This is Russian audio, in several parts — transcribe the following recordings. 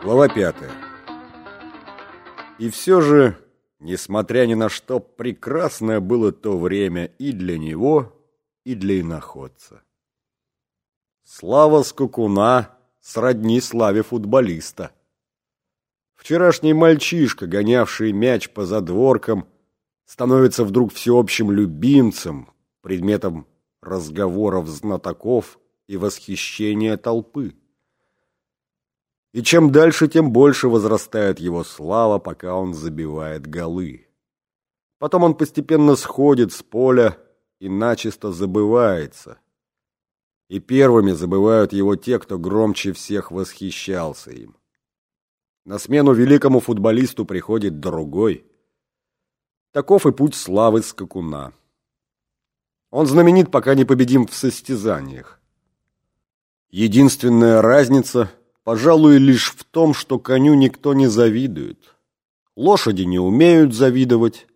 Глава пятая. И все же, несмотря ни на что, прекрасное было то время и для него, и для иноходца. Слава скакуна сродни славе футболиста. Вчерашний мальчишка, гонявший мяч по задворкам, становится вдруг всеобщим любимцем, предметом разговоров знатоков и восхищения толпы. И чем дальше, тем больше возрастает его слава, пока он забивает голы. Потом он постепенно сходит с поля и начисто забывается. И первыми забывают его те, кто громче всех восхищался им. На смену великому футболисту приходит другой. Таков и путь славы скакуна. Он знаменит, пока не победим в состязаниях. Единственная разница, пожалуй, лишь в том, что коню никто не завидует. Лошади не умеют завидовать,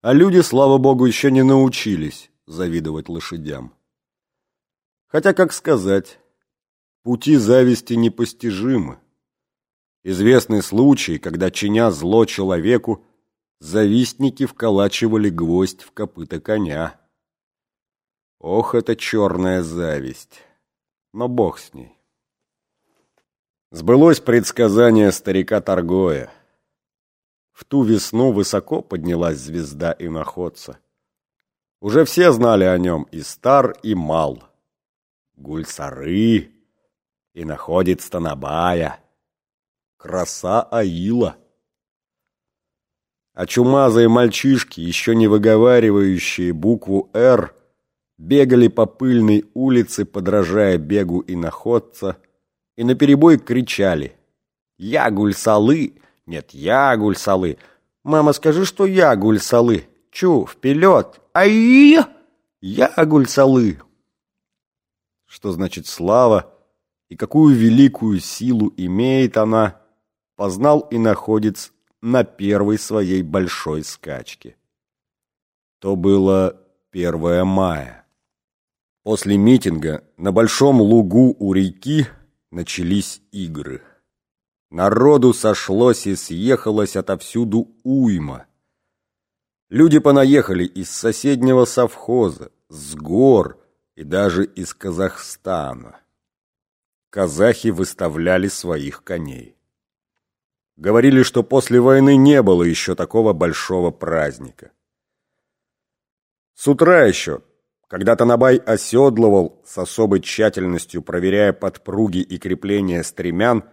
а люди, слава богу, еще не научились завидовать лошадям. Хотя, как сказать, пути зависти непостижимы. Известный случай, когда, чиня зло человеку, завистники вколачивали гвоздь в копыта коня. Ох, это черная зависть. Но бог с ней. Сбылось предсказание старика Торгоя. В ту весну высоко поднялась звезда иноходца. Уже все знали о нем, и стар, и мал. Гульсары, иноходец Станабая, краса Аила. А чумазые мальчишки, еще не выговаривающие букву «Р», бегали по пыльной улице, подражая бегу иноходца, и наперебой кричали «Я гульсалы!» «Нет, я гульсалы!» «Мама, скажи, что я гульсалы!» «Чу, вперед!» «Ай!» «Я гульсалы!» Что значит слава и какую великую силу имеет она, познал и находец на первой своей большой скачке. То было 1 мая. После митинга на большом лугу у реки начались игры. Народу сошлось и съехалось отовсюду уйма. Люди понаехали из соседнего совхоза, с гор и даже из Казахстана. Казахи выставляли своих коней. Говорили, что после войны не было еще такого большого праздника. С утра еще когда Танабай оседлывал с особой тщательностью, проверяя подпруги и крепления стремян,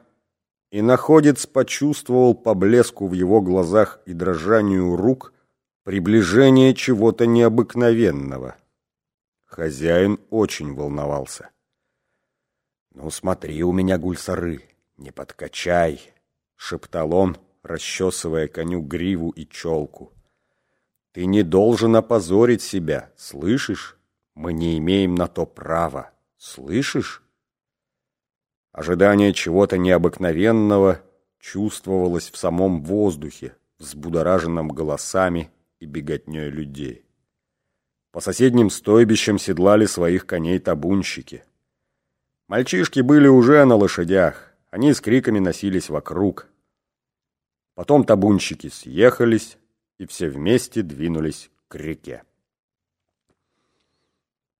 и находец почувствовал по блеску в его глазах и дрожанию рук приближение чего-то необыкновенного. Хозяин очень волновался. «Ну, смотри у меня, гульсары, не подкачай!» — шептал он, расчесывая коню гриву и челку. «Ты не должен опозорить себя, слышишь?» Мы не имеем на то права. Слышишь? Ожидание чего-то необыкновенного чувствовалось в самом воздухе, взбудораженном голосами и беготней людей. По соседним стойбищам седлали своих коней табунщики. Мальчишки были уже на лошадях, они с криками носились вокруг. Потом табунщики съехались, и все вместе двинулись к реке.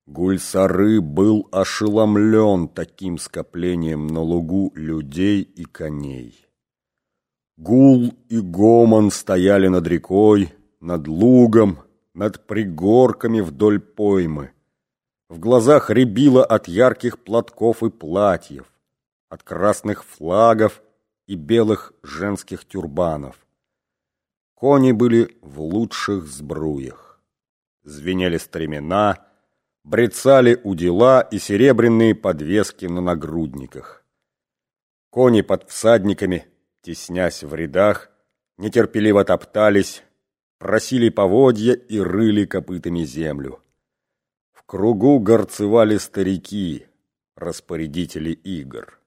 Гульсары был ошеломлен таким скоплением на лугу людей и коней. Гул и гомон стояли над рекой, над лугом, над пригорками вдоль поймы. В глазах рябило от ярких платков и платьев, от красных флагов и белых женских тюрбанов. Кони были в лучших сбруях. Звенели стремена, брецали удила и серебряные подвески на нагрудниках. Кони под всадниками, теснясь в рядах, нетерпеливо топтались, просили поводья и рыли копытами землю. В кругу горцевали старики, распорядители игр.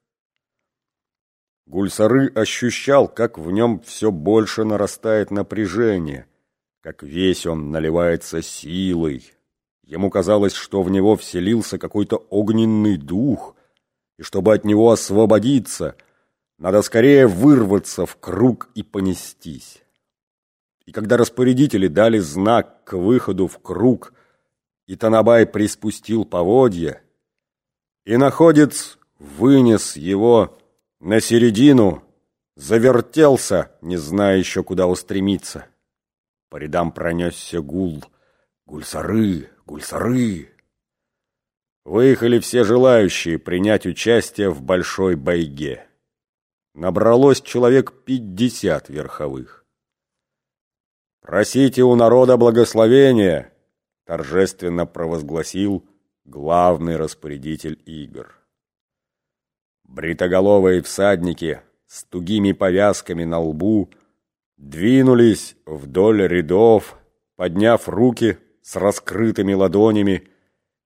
Гульсары ощущал, как в нем все больше нарастает напряжение, как весь он наливается силой, Ему казалось, что в него вселился какой-то огненный дух, и чтобы от него освободиться, Надо скорее вырваться в круг и понестись. И когда распорядители дали знак к выходу в круг, и Танабай приспустил поводья, и находец вынес его на середину, завертелся, не зная еще, куда устремиться. По рядам пронесся гул. Гульсары, гульсары! Выехали все желающие принять участие в большой бойге. Набралось человек пятьдесят верховых. «Просите у народа благословения!» торжественно провозгласил главный распорядитель игр. Бритоголовые всадники с тугими повязками на лбу двинулись вдоль рядов, подняв руки с раскрытыми ладонями,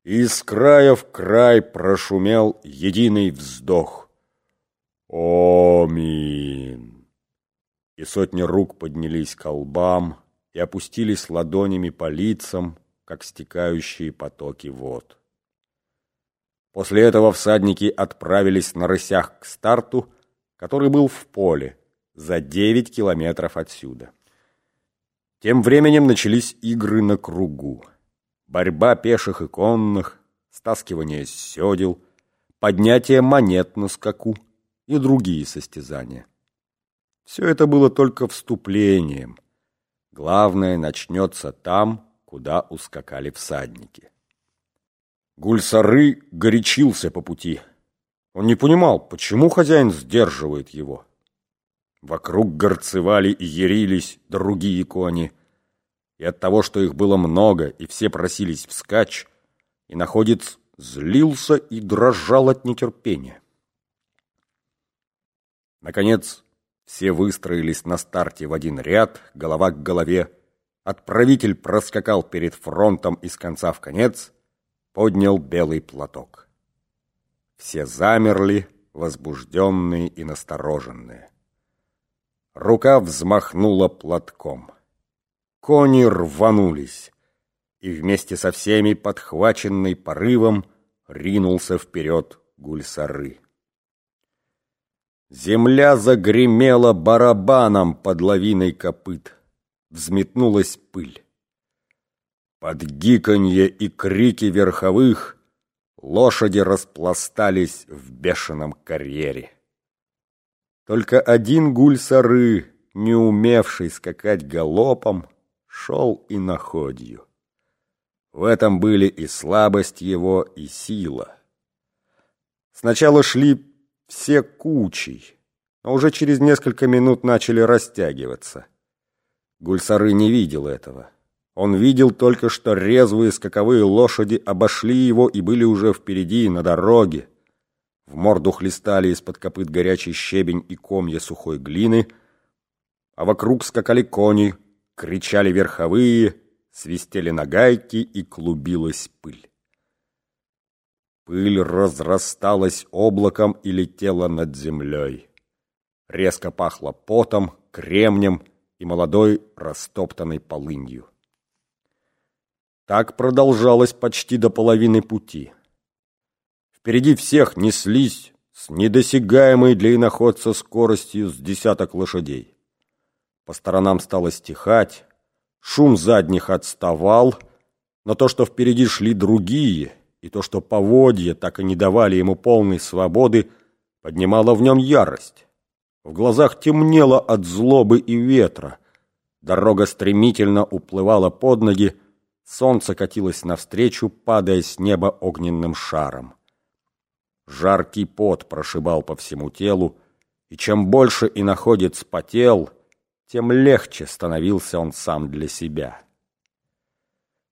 и из края в край прошумел единый вздох. «Омин!» И сотни рук поднялись к лбам и опустились ладонями по лицам, как стекающие потоки вод. После этого всадники отправились на рысях к старту, который был в поле, за девять километров отсюда. Тем временем начались игры на кругу борьба пеших и конных, стаскивание седел, поднятие монет на скаку и другие состязания. Все это было только вступлением. Главное начнется там, куда ускакали всадники. Гульсары горячился по пути. Он не понимал, почему хозяин сдерживает его. Вокруг горцевали и ярились другие кони – и от того, что их было много, и все просились вскачь, и находец злился и дрожал от нетерпения. Наконец, все выстроились на старте в один ряд, голова к голове. Отправитель проскакал перед фронтом из конца в конец, поднял белый платок. Все замерли, возбужденные и настороженные. Рука взмахнула платком. Кони рванулись, и вместе со всеми, подхваченный порывом, ринулся вперед гульсары. Земля загремела барабаном под лавиной копыт. Взметнулась пыль. Под гиканье и крики верховых лошади распластались в бешеном карьере. Только один гульсары, не умевший скакать галопом, шел и находью. В этом были и слабость его, и сила. Сначала шли все кучей, но уже через несколько минут начали растягиваться. Гульсары не видел этого. Он видел только, что резвые скаковые лошади обошли его и были уже впереди, на дороге. В морду хлестали из-под копыт горячий щебень и комья сухой глины, а вокруг скакали кони, кричали верховые, свистели нагайки и клубилась пыль. Пыль разрасталась облаком и летела над землей. Резко пахло потом, кремнем и молодой растоптанной полынью. Так продолжалось почти до половины пути. Впереди всех неслись с недосягаемой для иноходца скоростью с десяток лошадей. По сторонам стало стихать, шум задних отставал, но то, что впереди шли другие, и то, что поводья так и не давали ему полной свободы, поднимало в нем ярость. В глазах темнело от злобы и ветра. Дорога стремительно уплывала под ноги, солнце катилось навстречу, падая с неба огненным шаром. Жаркий пот прошибал по всему телу, и чем больше и находец потел, тем легче становился он сам для себя.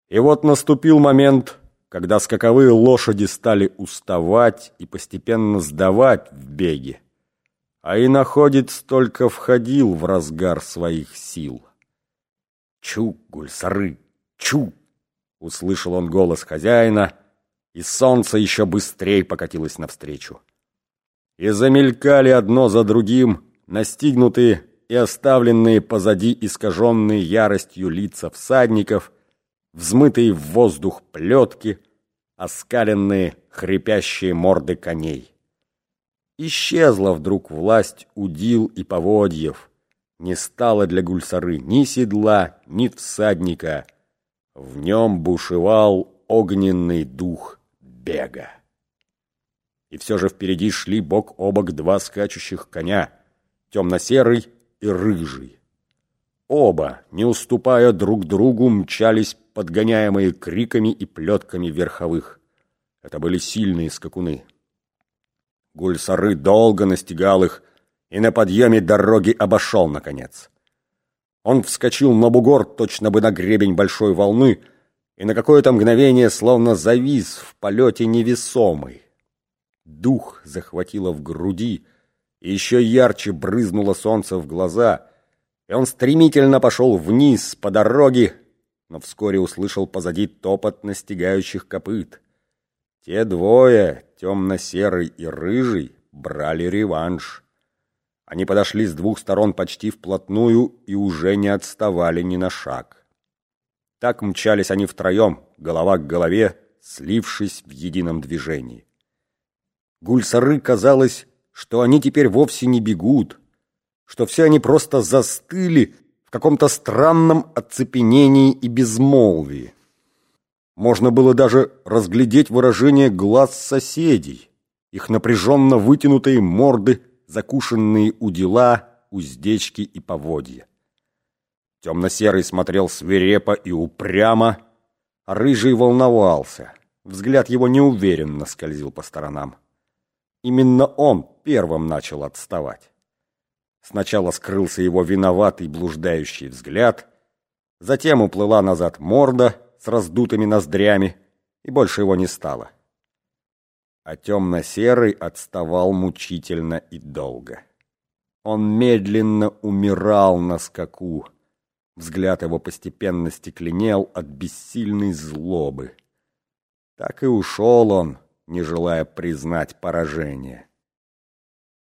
И вот наступил момент, когда скаковые лошади стали уставать и постепенно сдавать в беге, а и находец только входил в разгар своих сил. «Чу, гульсары, чу!» — услышал он голос хозяина, и солнце еще быстрее покатилось навстречу. И замелькали одно за другим настигнутые и оставленные позади искаженные яростью лица всадников, взмытые в воздух плетки, оскаленные хрипящие морды коней. Исчезла вдруг власть удил и поводьев. Не стало для гульсары ни седла, ни всадника. В нем бушевал огненный дух бега. И все же впереди шли бок о бок два скачущих коня, темно-серый и рыжий. Оба, не уступая друг другу, мчались, подгоняемые криками и плетками верховых. Это были сильные скакуны. Гульсары долго настигал их и на подъеме дороги обошел, наконец. Он вскочил на бугор, точно бы на гребень большой волны, и на какое-то мгновение словно завис в полете невесомый. Дух захватило в груди, и еще ярче брызнуло солнце в глаза, и он стремительно пошел вниз по дороге, но вскоре услышал позади топот настигающих копыт. Те двое, темно-серый и рыжий, брали реванш. Они подошли с двух сторон почти вплотную и уже не отставали ни на шаг. Так мчались они втроем, голова к голове, слившись в едином движении. Гульсары казалось, что они теперь вовсе не бегут, что все они просто застыли в каком-то странном оцепенении и безмолвии. Можно было даже разглядеть выражение глаз соседей, их напряженно вытянутые морды, закушенные удила, уздечки и поводья. Темно-серый смотрел свирепо и упрямо, а рыжий волновался. Взгляд его неуверенно скользил по сторонам. Именно он первым начал отставать. Сначала скрылся его виноватый блуждающий взгляд, затем уплыла назад морда с раздутыми ноздрями, и больше его не стало. А темно-серый отставал мучительно и долго. Он медленно умирал на скаку. Взгляд его постепенно стекленел от бессильной злобы. Так и ушел он, не желая признать поражение.